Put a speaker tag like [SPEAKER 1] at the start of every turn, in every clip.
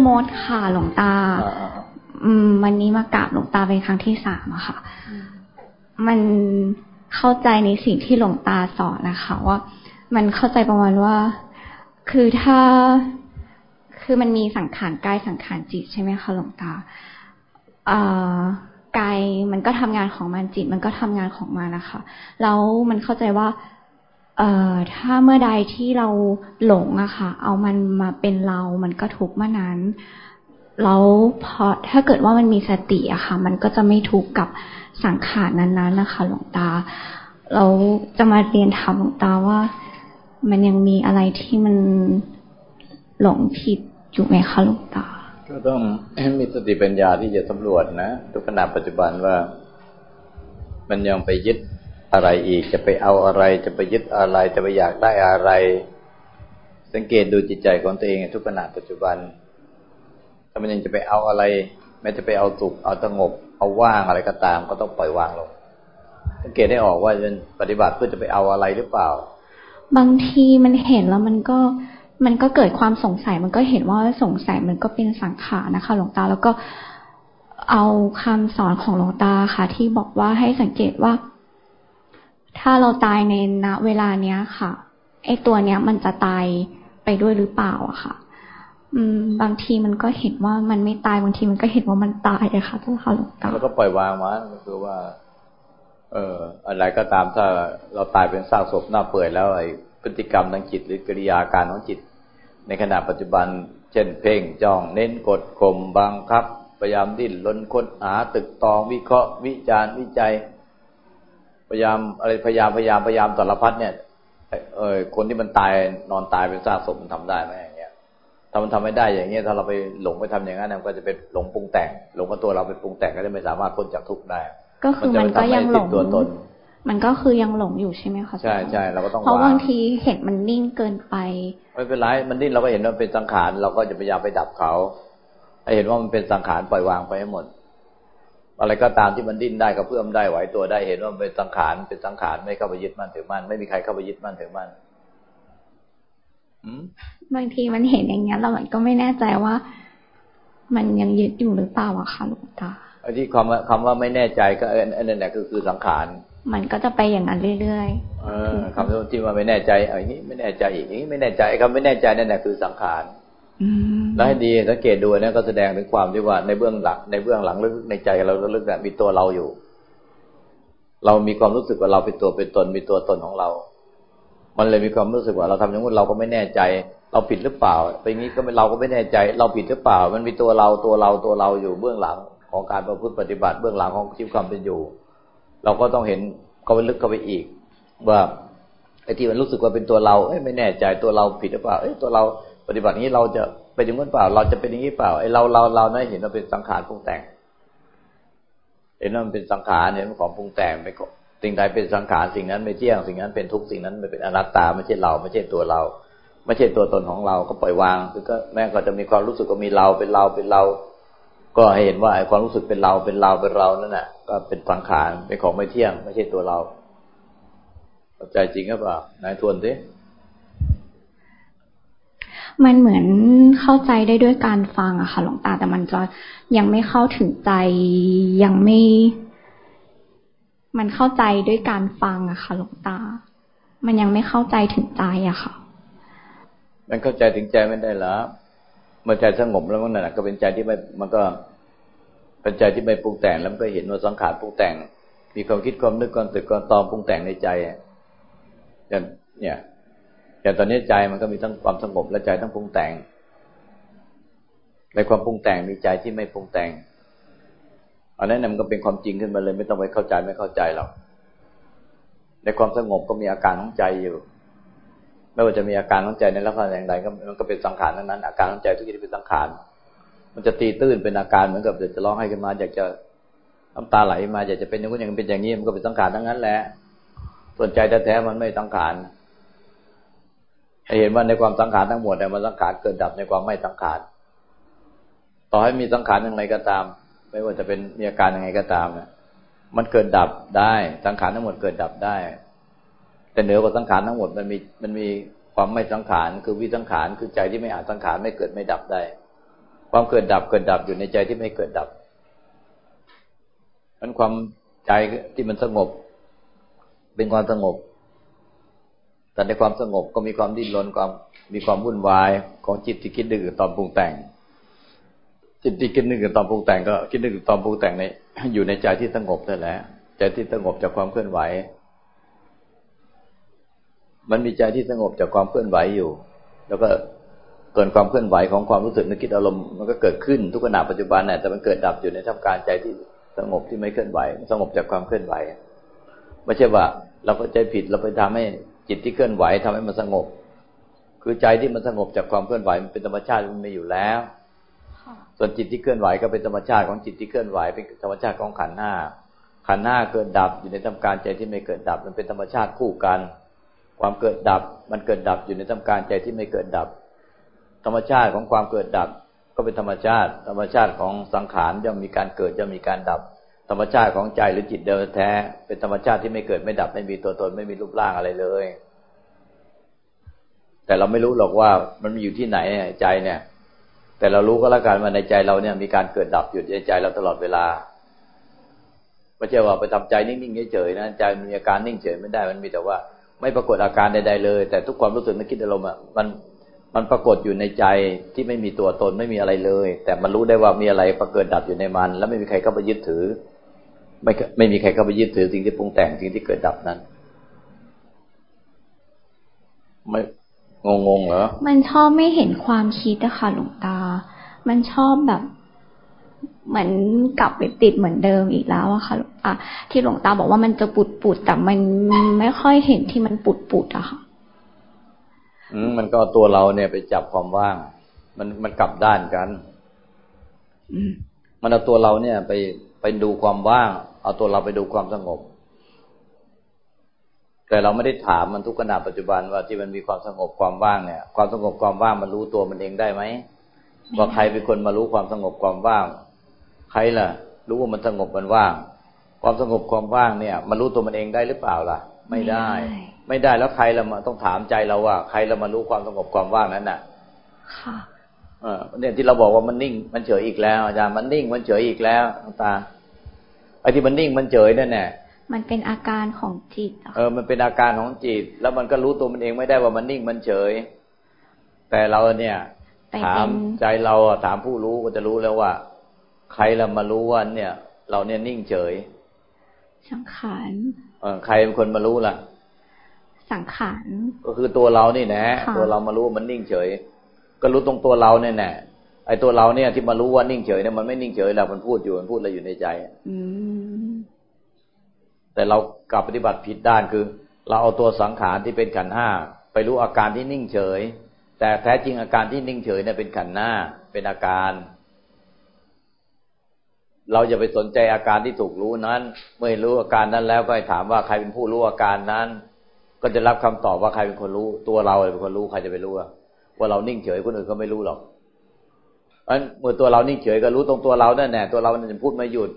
[SPEAKER 1] ชื่อมดค่ะหลวงตา อืม วันนี้มากราบหลวงตาเป็นครั้งที่สามอะค่ะ มันเข้าใจในสิ่งที่หลวงตาสอนนะคะ ว่ามันเข้าใจประมาณว่า คือถ้าคือมันมีสังขารกายสังขารจิตใช่ไหมคะหลวงตาอ่ากายมันก็ทำงานของมันจิต มันก็ทำงานของมันนะคะแล้วมันเข้าใจว่า เอ่อถ้าเมื่อใดที่เราหลงอะค่ะ เอามันมาเป็นเรา มันก็ทุกข์เมื่อนั้น แล้วพอถ้าเกิดว่ามันมีสติอะค่ะ มันก็จะไม่ทุกข์กับสังขารนั้นๆนะคะ หลวงตา เราจะมาเรียนถามหลวงตาว่า มันยังมีอะไรที่มันหลงผิดอยู่ไหมคะหลวงตา
[SPEAKER 2] ก็ต้องมีสติปัญญาที่จะสำรวจนะทุกขณะปัจจุบันว่า มันยังไปยึด อะไรอีก จะไปเอาอะไร จะไปยึดอะไร จะไปอยากได้อะไร สังเกตดูจิตใจของตัวเองทุกขณะปัจจุบัน ถ้ามันยังจะไปเอาอะไร แม้จะไปเอาสุข เอาสงบ เอาว่างอะไรก็ตาม ก็ต้องปล่อยวางลง สังเกตได้ออกว่าจะปฏิบัติเพื่อจะไปเอาอะไรหรือเปล่า
[SPEAKER 1] บางทีมันเห็นแล้วมันก็มันก็เกิดความสงสัย มันก็เห็นว่าสงสัยมันก็เป็นสังขารนะคะ หลวงตาแล้วก็เอาคำสอนของหลวงตาค่ะ ที่บอกว่าให้สังเกตว่า ถ้าเราตายในณเวลาเนี้ยค่ะไอตัวเนี้ยมันจะตายไปด้วยหรือเปล่าอะค่ะ อืม บางทีมันก็เห็นว่ามันไม่ตายบางทีมันก็เห็นว่ามันตายอะค่ะเจ้าค่ะหลวงตา
[SPEAKER 2] แล้วก็ปล่อยวางมันก็คือว่า เอออะไรก็ตามถ้าเราตายเป็นซากศพหน้าเปื่อยแล้วไอพฤติกรรมทางจิตหรือกิริยาการของจิต ในขณะปัจจุบัน เช่น เพ่งจ้องเน้นกดข่มบังคับ พยายามดิ้นรนค้นหาตึกตองวิเคราะห์วิจารณ์วิจัย พยายามอะไรพยายามพยายามพยายามสารพัดเนี่ยเออคนที่มันตายนอนตายเป็นซากศพมันทำได้ไหมอย่างเงี้ยถ้ามันทำไม่ได้อย่างเงี้ยถ้าเราไปหลงไปทำอย่างนั้นมันก็จะเป็นหลงปรุงแต่ง หลงว่าตัวเราเป็นปรุงแต่งก็จะไม่สามารถพ้นจากทุกข์ได้
[SPEAKER 1] ก็คือมันก็ยังหลง
[SPEAKER 2] ตัวตน
[SPEAKER 1] มันก็คือยังหลงอยู่ใช่ไหมคะ
[SPEAKER 2] ใช่ใช่เราก็ต้อง
[SPEAKER 1] เพราะบางทีเห็นมันนิ่งเกินไป
[SPEAKER 2] ไม่เป็นไรมันนิ่งเราก็เห็นว่าเป็นสังขารเราก็จะพยายามไปดับเขาให้เห็นว่ามันเป็นสังขารปล่อยวางไปให้หมด อะไรก็ตามที่มันดิ้นได้ก็เพื่อมได้ไหวตัวได้เห็นว่าเป็นสังขารเป็นสังขารไม่เข้าไปยึดมั่นถือมั่นไม่มีใครเข้าไปยึดมั่นถือมั่น
[SPEAKER 1] บางทีมันเห็นอย่างเงี้ยเรามันก็ไม่แน่ใจว่า มันยังยึดอยู่หรือเปล่าอะคะหลวงตา
[SPEAKER 2] ไอ้ที่คำว่าคำว่าไม่แน่ใจก็เอันนั้นแหละคือคือสังขาร
[SPEAKER 1] มันก็จะไปอย่างนั้นเรื่อย
[SPEAKER 2] ๆเออคำที่ว่าไม่แน่ใจออย่างนี้ไม่แน่ใจอีกนี้ไม่แน่ใจคำไม่แน่ใจนั่นแหละคือสังขาร แล้วให้ดีสังเกตดูนะก็แสดงถึงความที่ว่าในเบื้องหลังในเบื้องหลังลึกในใจเราลึกๆมีตัวเราอยู่ เรามีความรู้สึกว่าเราเป็นตัวเป็นตนมีตัวตนของเรา มันเลยมีความรู้สึกว่าเราทำอย่างนี้นเราก็ไม่แน่ใจ เราผิดหรือเปล่าไปงี้ก็เราก็ไม่แน่ใจ เราผิดหรือเปล่า มันมีตัวเราตัวเราตัวเราอยู่เบื้องหลังของการประพฤติปฏิบัติเบื้องหลังของชีวิตความเป็นอยู่ เราก็ต้องเห็นก็ไปลึกเข้าไปอีก ว่าไอ้ที่มันรู้สึกว่าเป็นตัวเราเอ้ไม่แน่ใจตัวเราผิดหรือเปล่าเอ้ตัวเรา ปฏิบัตินี้เราจะไปถึงนั้นเปล่า เราจะเป็นอย่างนี้เปล่าไอ้เราเราเราเนี่ยเห็นว่าเป็นสังขารปรุงแต่งเห็นว่ามันเป็นสังขารเห็นมันของปรุงแต่งไม่สิ่งใดเป็นสังขารสิ่งนั้นไม่เที่ยงสิ่งนั้นเป็นทุกสิ่งนั้นไม่เป็นอนัตตาไม่ใช่เราไม่ใช่ตัวเรา ไม่ใช่ตัวตนของเราก็ปล่อยวางคือก็แม่ก็จะมีความรู้สึกว่ามีเราเป็นเราเป็นเรา ก็ให้เห็นว่าไอ้ความรู้สึกเป็นเราเป็นเราเป็นเรานั่นแหละก็เป็นสังขารเป็นของไม่เที่ยง ไม่ใช่ตัวเราเข้าใจจริงหรือเปล่านายทวนสิ
[SPEAKER 1] มันเหมือนเข้าใจได้ด้วยการฟังอะค่ะ หลวงตาแต่มันจะยังไม่เข้าถึงใจยังไม่ มันเข้าใจด้วยการฟังอะค่ะ หลวงตา มันยังไม่เข้าใจถึงใจอะค่ะ
[SPEAKER 2] มันเข้าใจถึงใจไม่ได้หรอเมื่อใจสงบแล้วมันน่ะก็เป็นใจที่ไม่มันก็เป็นใจที่ไม่ปรุงแต่งแล้วมันก็เห็นว่าสังขารปรุงแต่ง มีความคิดความนึกความตึกความตอมปรุงแต่งในใจอย่างเนี่ย อย่างตอนนี้ใจมันก็มีทั้งความสงบและใจทั้งปรุงแต่ง ในความปรุงแต่งมีใจที่ไม่ปรุงแต่งอันนั้นมันก็เป็นความจริงขึ้นมาเลยไม่ต้องไปเข้าใจไม่เข้าใจหรอกในความสงบก็มีอาการของใจอยู่ ไม่ว่าจะมีอาการของใจในลักษณะอย่างใดก็มันก็เป็นสังขารนั้น อาการของใจทุกอย่างเป็นสังขาร มันจะตีตื้นเป็นอาการเหมือนกับเดี๋ยวจะร้องให้ขึ้นมา อยากจะน้ำตาไหลมาอยากจะเป็นอย่างนู้นอย่างเป็นอย่างนี้มันก็เป็นสังขารทั้งนั้นแหละส่วนใจแท้ๆมันไม่สังขาร เห็นว่าในความสังขารทั้งหมดเนี่ยมันสังขารเกิดดับในความไม่สังขาร ต่อให้มีสังขารอย่างไรก็ตาม ไม่ว่าจะเป็นมีอาการยังไงก็ตามเนี่ยมันเกิดดับได้สังขารทั้งหมดเกิดดับได้ แต่เหนือกว่าสังขารทั้งหมดมันมีมันมีความไม่สังขารคือวิสังขารคือใจที่ไม่อาจสังขารไม่เกิดไม่ดับได้ ความเกิดดับเกิดดับอยู่ในใจที่ไม่เกิดดับนั้นความใจที่มันสงบ เป็นความสงบ แต่ในความสงบก็มีความดิ้นรนความมีความวุ่นวายของจิตที่คิดดึกตอนปรุงแต่ง จิตที่คิดนึกตอนปรุงแต่งก็คิดนึกตอนปรุงแต่งในอยู่ในใจที่สงบนั่นแหละใจที่สงบจากความเคลื่อนไหว มันมีใจที่สงบจากความเคลื่อนไหวอยู่ แล้วก็เกิดความเคลื่อนไหวของความรู้สึกนึกคิดอารมณ์มันก็เกิดขึ้นทุกขณะปัจจุบันน่ะแต่มันเกิดดับอยู่ในท่ามกลางใจที่สงบที่ไม่เคลื่อนไหว สงบจากความเคลื่อนไหวไม่ใช่ว่า เราก็ใจผิดเราไปทำให้ จิตที่เคลื่อนไหวทำให้มันสงบ คือใจที่มันสงบจากความเคลื่อนไหวมันเป็นธรรมชาติมันมีอยู่แล้วส่วนจิตที่เคลื่อนไหวก็เป็นธรรมชาติของจิตที่เคลื่อนไหวเป็นธรรมชาติของขันธ์ห้าขันธ์ห้าเกิดดับอยู่ในทำการใจที่ไม่เกิดดับ มันเป็นธรรมชาติคู่กัน ความเกิดดับ มันเกิดดับอยู่ในทำการใจที่ไม่เกิดดับ ธรรมชาติของความเกิดดับ ก็เป็นธรรมชาติ ธรรมชาติของสังขารย่อมมีการเกิดย่อมมีการดับ ธรรมชาติของใจหรือจิตเดิมแท้ เป็นธรรมชาติที่ไม่เกิดไม่ดับไม่มีตัวตนไม่มีรูปร่างอะไรเลย แต่เราไม่รู้หรอกว่ามันมีอยู่ที่ไหนใจเนี่ย แต่เรารู้ก็แล้วกันว่าในใจเราเนี่ย มีการเกิดดับอยู่ในใจเราตลอดเวลาไม่ใช่ว่าไปทำใจนิ่งๆเฉยๆนะใจมีอาการนิ่งเฉยไม่ได้มันมีแต่ว่า ไม่ปรากฏอาการใดๆเลย แต่ทุกความรู้สึกนึกคิดอารมณ์อะมันมันปรากฏอยู่ในใจที่ไม่มีตัวตนไม่มีอะไรเลย แต่มันรู้ได้ว่ามีอะไรประเกิดดับอยู่ในมัน แล้วไม่มีใครเข้าไปยึดถือ ไม่ไม่มีใครเข้าไปยึดถือสิ่งที่ปรุงแต่งสิ่งที่เกิดดับนั้น ไม่งงงเหรอ
[SPEAKER 1] มันชอบไม่เห็นความคิดอะค่ะหลวงตา มันชอบแบบเหมือนกลับไปติดเหมือนเดิมอีกแล้วอะค่ะอะที่หลวงตาบอกว่ามันจะปุดปุดแต่มันไม่ค่อยเห็นที่มันปุดปุดอะค่ะ
[SPEAKER 2] อืมมันก็ตัวเราเนี่ยไปจับความว่าง มันมันกลับด้านกัน มันเอาตัวเราเนี่ยไปไปดูความว่าง เอาตัวเราไปดูความสงบ แต่เราไม่ได้ถามมันทุกขณะปัจจุบันว่าที่มันมีความสงบความว่างเนี่ย ความสงบความว่างมันรู้ตัวมันเองได้ไหมว่าใครเป็นคนมารู้ความสงบความว่าง ใครล่ะ รู้ว่ามันสงบมันว่าง ความสงบความว่างเนี่ย มันรู้ตัวมันเองได้หรือเปล่าล่ะ ไม่ได้ ไม่ได้แล้วใครเรามาต้องถามใจเราว่า ใครเรามารู้ความสงบความว่างนั้นน่ะ ค่ะ เออเนี่ยที่เราบอกว่ามันนิ่ง มันเฉยอีกแล้วอาจารย์มันนิ่งมันเฉยอีกแล้วตา ไอ้ที่มันนิ่งมันเฉยนั่นแหละ
[SPEAKER 1] มันเป็นอาการของจิต
[SPEAKER 2] เออ มันเป็นอาการของจิต แล้วมันก็รู้ตัวมันเองไม่ได้ว่ามันนิ่งมันเฉย แต่เราเนี่ย ถามใจเราถามผู้รู้ก็จะรู้แล้วว่า ใครเรามารู้ว่าเนี่ย เราเนี่ยนิ่งเฉย
[SPEAKER 1] สังขาร
[SPEAKER 2] เออใครเป็นคนมารู้ล่ะ
[SPEAKER 1] สังขาร
[SPEAKER 2] ก็คือตัวเรานี่แนะตัวเรามารู้มันนิ่งเฉย ก็รู้ตรงตัวเราเนี่ยแน่ ไอ้ตัวเราเนี่ยที่มารู้ว่านิ่งเฉยเนี่ยมันไม่นิ่งเฉยแล้วมันพูดอยู่มันพูดอะไรอยู่ในใจอืแต่เรากลับปฏิบัติผิดด้านคือ เราเอาตัวสังขารที่เป็นขันห้าไปรู้อาการที่นิ่งเฉย แต่แท้จริงอาการที่นิ่งเฉยเนี่ยเป็นขันหน้าเป็นอาการ เราจะไปสนใจอาการที่ถูกรู้นั้น เมื่อรู้อาการนั้นแล้วก็ให้ถามว่าใครเป็นผู้รู้อาการนั้น ก็จะรับคำตอบว่าใครเป็นคนรู้ ตัวเราเป็นคนรู้ใครจะไปรู้ว่าเรานิ่งเฉยคนอื่นก็ไม่รู้หรอก อันเมื่อตัวเรานิ่งเฉยก็รู้ตรงตัวเราแน่แน่ตัวเราจะพูดไม่หยุด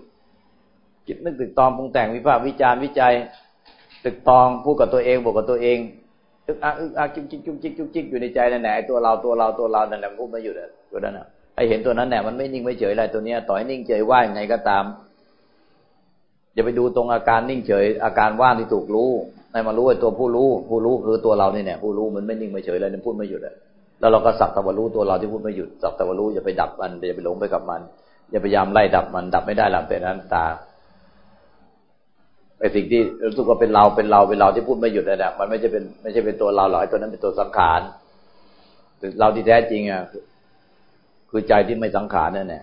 [SPEAKER 2] คิดนึกตึกตองปรุงแต่งวิพากษ์วิจารณ์วิจัย ตึกตองพูดกับตัวเองบอกกับตัวเองอึกอักอึกอักจุกจิกจุกจิกจุกจิกอยู่ในใจนั่นแหละตัวเราตัวเราตัวเรานั่นแหละพูดไม่หยุดตัวนั้นอะไอเห็นตัวนั้นแหละมันไม่นิ่งไม่เฉยอะไรตัวเนี้ยต่อให้นิ่งเฉยว่างไงก็ตามอย่าไปดูตรงอาการนิ่งเฉย อาการว่างที่ถูกรู้ในมารู้ไอ้ตัวผู้รู้ ผู้รู้คือตัวเราเนี่ยผู้รู้มันไม่นิ่งไม่เฉยอะไรนั่นพูดไม่หยุดเลย แล้วเราก็สักตะวันรู้ตัวเราที่พูดไม่หยุดสักตะวันรู้อย่าไปดับมันอย่าไปหลงไปกับมัน อย่าพยายามไล่ดับมันดับไม่ได้หลังเป็นนั้นตาไอ้สิ่งที่รู้สึกว่าเป็นเราเป็นเราเป็นเราที่พูดไม่หยุดนะมันไม่ใช่เป็นไม่ใช่เป็นตัวเราหรอกไอ้ตัวนั้นเป็นตัวสังขารเราที่แท้จริงอะคือใจที่ไม่สังขารนั่นแหละ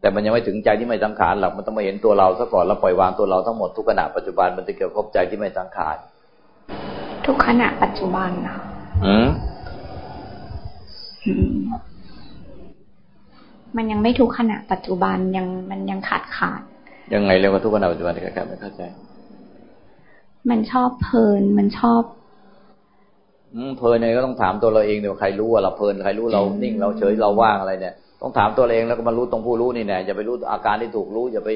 [SPEAKER 2] แต่มันยังไม่ถึงใจที่ไม่สังขารหรอกมันต้องมาเห็นตัวเราซะก่อนแล้วปล่อยวางตัวเราทั้งหมดทุกขณะปัจจุบันมันจะเกี่ยวกับใจที่ไม่สังขาร
[SPEAKER 1] ทุกขณะปัจจุบันนะ
[SPEAKER 2] อืม
[SPEAKER 1] มันยังไม่ทุกขณะปัจจุบันยังมันยังขาดขาด
[SPEAKER 2] ยังไงเรียกว่าทุกขณะปัจจุบันที่แกไม่เข้าใจ
[SPEAKER 1] มันชอบเพลินมันชอบ
[SPEAKER 2] เพลินเนี่ยก็ต้องถามตัวเราเองเดี๋ยวใครรู้ว่าเราเพลินใครรู้เรานิ่งเราเฉยเราว่างอะไรเนี่ยต้องถามตัวเองแล้วก็มารู้ตรงผู้รู้นี่แน่อย่าไปรู้อาการที่ถูกรู้อย่าไป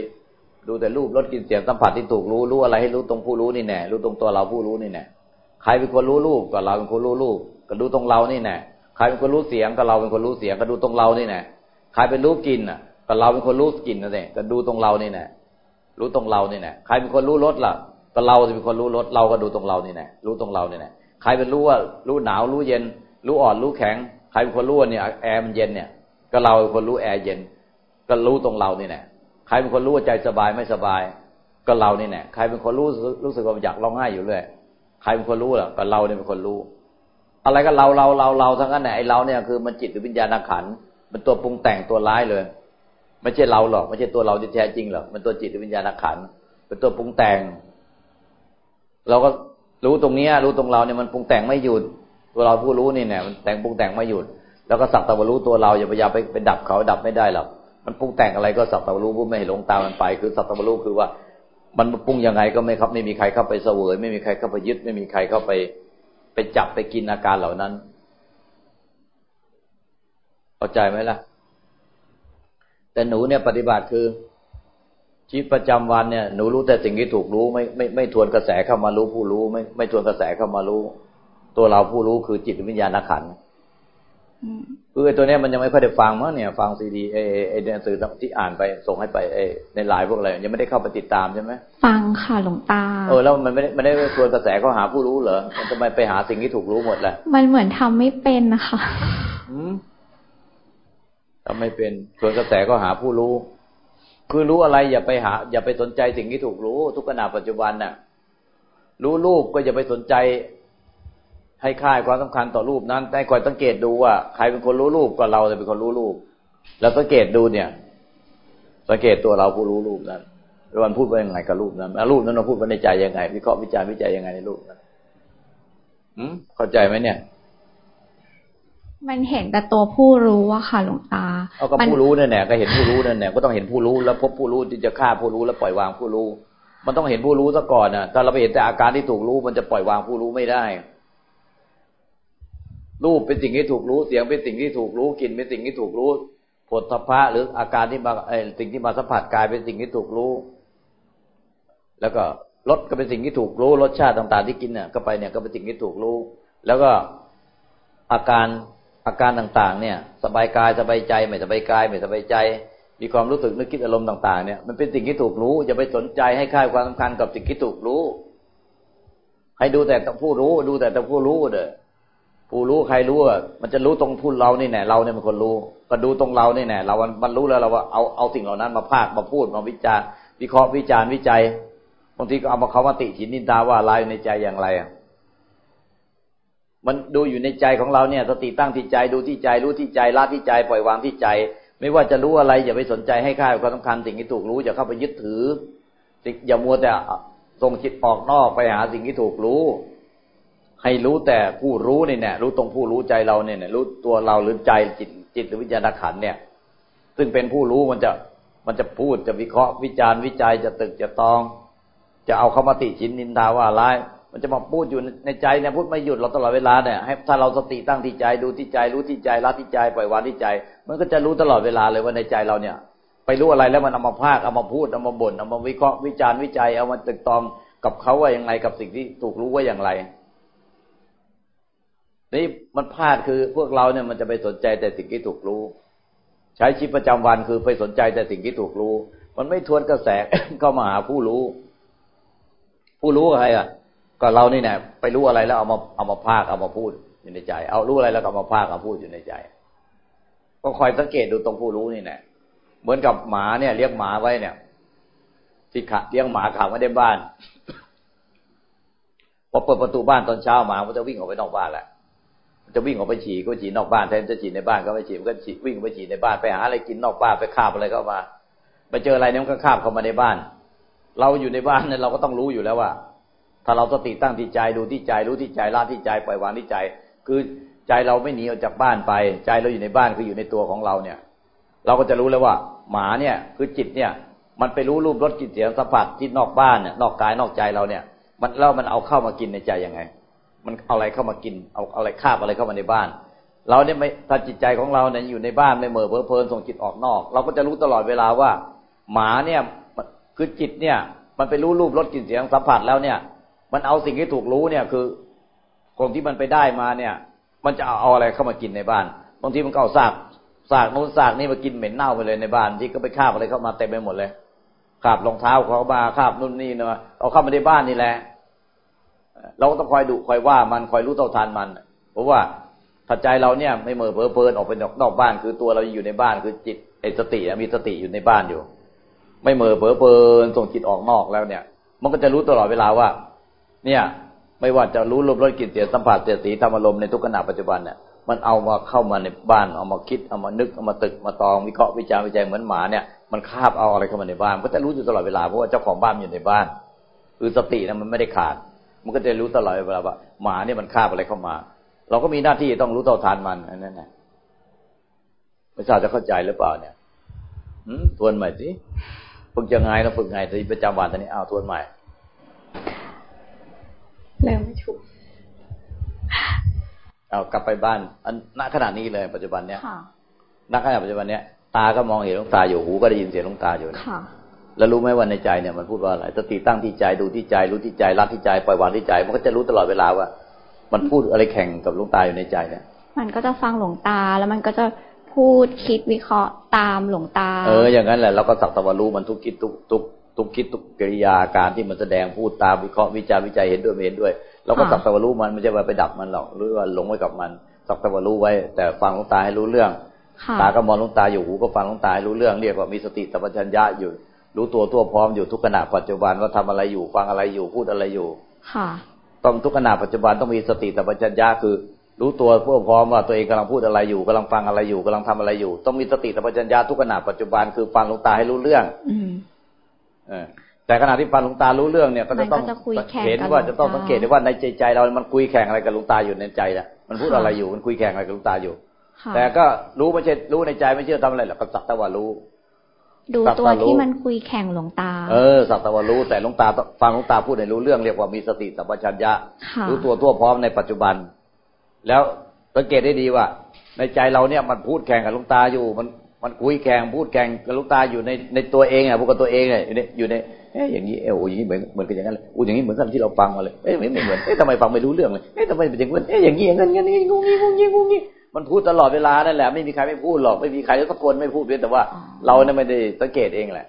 [SPEAKER 2] ดูแต่รูปรสกลิ่นเสียงสัมผัสที่ถูกรู้รู้อะไรให้รู้ตรงผู้รู้นี่แน่รู้ตรงตัวเราผู้รู้นี่แน่ใครเป็นคนรู้รูปก็เราเป็นคนรู้รูปก็ดูตรงเรานี่แน่ ใครเป็นคนรู้เสียงก็เราเป็นคนรู้เสียงก็ดูตรงเรานี่แน่ใครเป็นรู้กินอะก็เราเป็นคนรู้กินนั่นเองก็ดูตรงเรานี่แน่รู้ตรงเรานี่แน่ใครเป็นคนรู้รสล่ะ ก็เราจะเป็นคนรู้รสเราก็ดูตรงเรานี่แน่รู้ตรงเรานี่แน่ใครเป็นรู้ว่ารู้หนาวรู้เย็น รู้อ่อนรู้แข็ง ใครเป็นคนรู้ว่าเนี่ยแอร์มันเย็นเนี่ย ก็เราเป็นคนรู้แอร์เย็น ก็รู้ตรงเรานี่แน่ใครเป็นคนรู้ว่าใจสบายไม่สบาย ก็เรานี่แน่ใครเป็นคนรู้รู้สึกว่าอยากร้องไห้อยู่เลยใครเป็นคนรู้ล่ะก็เราเนี่ยเป็นคนรู้ อะไรก็เราเราเราเราทั้งนั้นแหละไอ้เราเนี่ยคือมันจิตหรือวิญญาณขันมันตัวปรุงแต่งตัวร้ายเลย ไม่ใช่เราหรอก ไม่ใช่ตัวเราที่แท้จริงหรอกมันตัวจิตหรือวิญญาณขันเป็นตัวปรุงแต่ง เราก็รู้ตรงนี้รู้ตรงเราเนี่ยมันปรุงแต่งไม่หยุด ตัวเราผู้รู้นี่เนี่ยมันแต่งปรุงแต่งไม่หยุด แล้วก็สักแต่ว่ารู้ตัวเราอย่าพยายามไปไปดับเขาดับไม่ได้หรอกมันปรุงแต่งอะไรก็สักแต่ว่ารู้ผู้ไม่ให้หลงตามมันไป คือสักแต่ว่ารู้คือว่า มันปรุงยังไงก็ไม่ครับไม่มีใครเข้าไปเสวย ไม่มีใครเข้าไปยึดไม่มีใครเข้าไป ไปจับไปกินอาการเหล่านั้นเข้าใจไหมล่ะ แต่หนูเนี่ยปฏิบัติคือชีวิตประจำวันเนี่ยหนูรู้แต่สิ่งที่ถูกรู้ไม่ไม่ไม่ทวนกระแสเข้ามารู้ผู้รู้ไม่ไม่ทวนกระแสเข้ามารู้ ตัวเราผู้รู้คือจิตวิญญาณขัน คือไอ้ตัวเนี้ยมันยังไม่ค่อยได้ฟังมั้งเนี่ย ฟังซีดีเอไอหนังสือที่อ่านไปส่งให้ไปเอในไลน์พวกอะไรยังไม่ได้เข้าไปติดตามใช่ไหม
[SPEAKER 1] ฟังค่ะหลวงตา
[SPEAKER 2] เออแล้วมันไม่ได้ไม่ได้ทวนกระแสเขาหาผู้รู้เหรอมันทำไมไปหาสิ่งที่ถูกรู้หมดแหละ
[SPEAKER 1] มันเหมือนทำไม่เป็นนะคะ
[SPEAKER 2] ทำไม่เป็นส่วนกระแสก็หาผู้รู้ คือรู้อะไรอย่าไปหา อย่าไปสนใจสิ่งที่ถูกรู้ ทุกขณะปัจจุบันน่ะ รู้รูปก็อย่าไปสนใจ ให้ค่ายความสำคัญต่อรูปนั้นแต่คอยสังเกตดูว่าใครเป็นคนรู้รูปก็เราจะเป็นคนรู้รูป แล้วสังเกตดูเนี่ย สังเกตตัวเราผู้รู้รูปนั้นวันพูดว่ายังไงกับรูปนั้นรูปนั้นเราพูดว่าในใจยังไง วิเคราะห์วิจารณ์วิจัยยังไงในรูปนั้นเข้าใจไหมเนี่ย
[SPEAKER 1] มันเห็นแต่ตัวผู้รู้อะค่ะหลวงตา
[SPEAKER 2] เอาก็ผู้รู้เนี่ยแน่ก็เห็นผู้รู้เนี่ยแน่ก็ต้องเห็นผู้รู้แล้วพบผู้รู้ที่จะฆ่าผู้รู้แล้วปล่อยวางผู้รู้ มันต้องเห็นผู้รู้ซะก่อนน่ะถ้าเราไปเห็นแต่อาการที่ถูกรู้มันจะปล่อยวางผู้รู้ไม่ได้ รูปเป็นสิ่งที่ถูกรู้ เสียงเป็นสิ่งที่ถูกรู้กลิ่นเป็นสิ่งที่ถูกรู้ผลทพะหรืออาการที่มาสิ่งที่มาสัมผัสกายเป็นสิ่งที่ถูกรู้ แล้วก็รสก็เป็นสิ่งที่ถูกรู้รสชาติต่างๆที่กินเนี่ยก็ไปเนี่ยก็เป็นสิ่งที่ถูกรู้ แล้วก็อาการอาการต่างๆ เนี่ย สบายกายสบายใจไม่สบายกายไม่สบายใจ มีความรู้สึกนึกคิดอารมณ์ต่าง ๆ เนี่ยมันเป็นสิ่งที่ถูกรู้อย่าไปสนใจให้ค่าความสำคัญกับสิ่งที่ถูกรู้ ให้ดูแต่ผู้รู้ ดูแต่แต่ผู้รู้เด้อ ผู้รู้ใครรู้อะมันจะรู้ตรงพูดเรานี่แน่เราเนี่ยเป็นคนรู้ ก็ดูตรงเรานี่แน่เรา มันรู้แล้วเราว่าเอาเอาสิ่งเหล่านั้นมาพากมาพูดมาวิจารวิเคราะห์วิจารวิจัยบางทีก็เอามาเขามาติฉินนินทาว่าลายในใจอย่างไรอะมันดูอยู่ในใจของเราเนี่ยสติตั้งที่ใจดูที่ใจรู้ที่ใจละที่ใจปล่อยวางที่ใจ ไม่ว่าจะรู้อะไรอย่าไปสนใจให้ค่าความสำคัญสิ่งที่ถูกรู้อย่าเข้าไปยึดถืออย่ามัวแต่ส่งจิตออกนอกไปหาสิ่งที่ถูกรู้ ให้รู้แต่ผู้รู้นี่เนี่ยรู้ตรงผู้รู้ใจเราเนี่ยรู้ตัวเราหรือใจจิตจิตหรือวิญญาณขันเนี่ย ซึ่งเป็นผู้รู้มันจะมันจะพูดจะวิเคราะห์วิจารณ์วิจัยจะตึกจะตอง จะเอาเข้ามาติชินนินทาว่าร้ายมันจะมาพูดอยู่ในใจเนี่ยพูดไม่หยุดเราตลอดเวลาเนี่ยให้ถ้าเราสติตั้งที่ใจดูที่ใจรู้ที่ใจละที่ใจปล่อยวางที่ใจ มันก็จะรู้ตลอดเวลาเลยว่าในใจเราเนี่ย ไปรู้อะไรแล้วมันเอามาพากเอามาพูดเอามาบ่นเอามาวิเคราะห์วิจารณ์วิจัยเอามาตึกตองกับเขาว่าอย่างไรกับสิ่งที่ถูกรู้ว่าอย่างไร นี่มันพลาดคือพวกเราเนี่ยมันจะไปสนใจแต่สิ่งที่ถูกรู้ ใช้ชีวิตประจำวันคือไปสนใจแต่สิ่งที่ถูกรู้ มันไม่ทวนกระแสเข้ามาหาผู้รู้ ผู้รู้อะไรอะ ก็เรานี่เนี่ยไปรู้อะไรแล้วเอามาเอามาพากเอามาพูดอยู่ในใจ เอารู้อะไรแล้วก็มาพากเอาพูดอยู่ในใจ ก็คอยสังเกตดูตรงผู้รู้นี่แน่เหมือนกับหมาเนี่ย เลี้ยงหมาไว้เนี่ยที่ขะเลี้ยงหมาขังไว้ในบ้านพอเปิดประตูบ้านตอนเช้าหมามันจะวิ่งออกไปนอกบ้านแหละ จะวิ่งออกไปฉี่ก็ฉี่นอกบ้านแทนจะฉี่ในบ้านก็ไม่ฉี่มันก็ฉี่วิ่งไปฉี่ในบ้านไปหาอะไรกินนอกบ้านไปคาบอะไรเข้ามาไปเจออะไรเนี่ยมันก็คาบเข้ามาในบ้าน เราอยู่ในบ้านเนี่ยเราก็ต้องรู้อยู่แล้วว่า ถ้าเราสติตั้งที่ใจดูที่ใจรู้ที่ใจละที่ใจปล่อยวางที่ใจ คือใจเราไม่หนีออกจากบ้านไป ใจเราอยู่ในบ้านคืออยู่ในตัวของเราเนี่ย เราก็จะรู้แล้วว่า หมาเนี่ยคือจิตเนี่ย มันไปรู้รูปรสกลิ่นเสียงสัมผัสที่นอกบ้านเนี่ยนอกกายนอกใจเราเนี่ย มันแล้วมันเอาเข้ามากินในใจยังไง มันเอาอะไรเข้ามากิน เอาอะไรคาบอะไรเข้ามาในบ้าน เราเนี่ยไม่ถ้าจิตใจของเราเนี่ยอยู่ในบ้านไม่เหม่อเพลินส่งจิตออกนอก เราก็จะรู้ตลอดเวลาว่า หมาเนี่ยคือจิตเนี่ย มันไปรู้รูปรสกลิ่นเสียงสัมผัสแล้วเนี่ย มันเอาสิ่งที่ถูกรู้เนี่ยคือคนที่มันไปได้มาเนี่ย มันจะเอาอะไรเข้ามากินในบ้านบางทีมันก็เอาซากสากนู้นสากนี่มากินเหม็นเน่าไปเลยในบ้านที่ก็ไปคาบอะไรเข้ามาเต็มไปหมดเลยคาบรองเท้าเขามาคาบนู่นนี่นะเอาเข้ามาในบ้านนี่แหละ เราก็ต้องคอยดุคอยว่ามันคอยรู้เท่าทันมัน เพราะว่าถ้าใจเราเนี่ยไม่เมื่อเพอเพลินออกไปนอกนอกบ้าน คือตัวเราอยู่ในบ้านคือจิตไอ้สติมีสติอยู่ในบ้านอยู่ ไม่เมื่อเพอเพลินส่งจิตออกนอกแล้วเนี่ย มันก็จะรู้ตลอดเวลาว่า เนี่ยไม่ว่าจะรู้ลมรสกลิ่นเสียงสัมผัสเสียสีธรรมลมในทุกขณะปัจจุบันเนี่ยมันเอามาเข้ามาในบ้านเอามาคิดเอามานึกเอามาตึกมาตองวิเคราะห์วิจารณ์วิจัยเหมือนหมาเนี่ยมันคาบเอาอะไรเข้ามาในบ้านก็จะรู้อยู่ตลอดเวลาเพราะว่าเจ้าของบ้านอยู่ในบ้านคือสตินะมันไม่ได้ขาด มันก็จะรู้ตลอดเวลาว่าหมาเนี่ยมันคาบอะไรเข้ามา เราก็มีหน้าที่ต้องรู้เท่าทานมันอันนั้นนะไม่ทราบจะเข้าใจหรือเปล่าเนี่ยทวนใหม่สิฝึกยังไงเราฝึกไงที่ประจำวันตอนนี้เอาทวนใหม่
[SPEAKER 1] เริ่มไม่ถูก
[SPEAKER 2] เอากลับไปบ้านอันณขณะนี้เลยปัจจุบันเนี้ยณขณะปัจจุบันเนี้ยตาก็มองเห็นลูกตาอยู่หูก็ได้ยินเสียงลูกตาอยู่ แล้วรู้ไหมว่าในใจเนี่ยมันพูดว่าอะไรสติตั้งที่ใจดูที่ใจ รู้ที่ใจรักที่ใจปล่อยวางที่ใจ มันก็จะรู้ตลอดเวลาว่า มันพูดอะไรแข่งกับลูกตาอยู่ในใจเนี่ย
[SPEAKER 1] มันก็จะฟังหลวงตาแล้วมันก็จะพูดคิดวิเคราะห์ตามหลวงตา
[SPEAKER 2] เอออย่างนั้นแหละเราก็สักตะวันรู้มันทุกคิดทุกทุกทุกคิดทุกกิริยาการที่มันแสดงพูดตามวิเคราะห์วิจารวิจัยเห็นด้วยไม่เห็นด้วยเราก็สักตะวันรู้มันไม่ใช่ว่าไปดับมันหรอกหรือว่าหลงไว้กับมันสักแต่ว่ารู้ไว้ แต่ฟังลูกตาให้รู้เรื่องตาก็มองลูกตาอยู่หูก็ฟังลูกตาให้รู้เรื่องเรียกว่ามีสติสัมปชัญญะอยู่ รู้ตัวทั่วพร้อมอยู่ทุกขณะปัจจุบันว่าทำอะไรอยู่ฟังอะไรอยู่พูดอะไรอยู่
[SPEAKER 1] ค่ะ
[SPEAKER 2] ต้องทุกขณะปัจจุบันต้องมีสติสัมปชัญญะคือ รู้ตัวทั่วพร้อมว่าตัวเองกำลังพูดอะไรอยู่กำลังฟังอะไรอยู่กำลังทำอะไรอยู่ ต้องมีสติสัมปชัญญะทุกขณะปัจจุบันคือฟังลูกตาให้รู้เรื่อง
[SPEAKER 1] อื
[SPEAKER 2] มแต่ขณะที่ฟังลุงตารู้เรื่องเนี่ย ก็จะต้องเห็นว่าจะต้องสังเกตได้ว่าในใจใจเรา มันคุยแข่งอะไรกับลุงตาอยู่ในใจนะมันพูดอะไรอยู่มันคุยแข่งอะไรกับลุงตาอยู่ แต่ก็รู้ไม่ใช่รู้ในใจไม่เชื่อทำอะไรหรอกก็สักแต่ว่ารู้
[SPEAKER 1] ดูตัวที่มันคุยแข่งหลวงตา
[SPEAKER 2] เออ สักแต่ว่ารู้แต่ลุงตาฟังลุงตาพูดในรู้เรื่องเรียกว่ามีสติสัมปชัญญะ รู้ตัวทั่วพร้อมในปัจจุบัน แล้วสังเกตได้ดีว่า ในใจเราเนี่ยมันพูดแข่งกับลุงตาอยู่ มันมันคุยแข่งพูดแข่งกับลุงตาอยู่ในในตัวเองอะพวกกับตัวเองเนี่ยอยู่ในเอ๊ะอย่างนี้เออโอ้ยอย่างนี้เหมือนเหมือนกันอย่างนั้นเลยอู้อย่างนี้เหมือนกันที่เราฟังมาเลยเอ๊ะไม่เหมือนเอ๊ะทำไมฟังไม่รู้เรื่องเลยเอ๊ะทำไมเป็นอย่างนั้นเอ๊ะอย่างนี้อย่างนั้นอย่างนี้งงงี้งงงี้งงงี้ มันพูดตลอดเวลานั่นแหละไม่มีใครไม่พูดหรอกไม่มีใครสักคนไม่พูดเพียงแต่ว่า เราเนี่ยไม่ได้สังเกตเองแหละ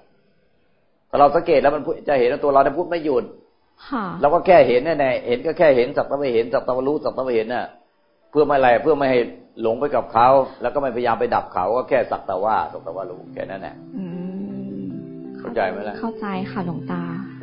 [SPEAKER 2] ถ้าเราสังเกตแล้วมันจะเห็นว่าตัวเราเนี่ยพูดไม่หยุดเราก็แค่เห็นแน่ๆเห็นก็แค่เห็นสักแต่ไม่เห็นสักแต่ไม่รู้สักแต่ไม่เห็นน่ะ เพื่อไม่อะไรเพื่อไม่ให้หลงไปกับเขา แล้วก็ไม่พยายามไปดับเขาก็แค่สักแต่ว่าสักแต่ว่ารู้แค่นั้นแหละเข้าใจไหมล่ะ
[SPEAKER 1] เข้าใจค่ะหลวงตาสาธุค่ะ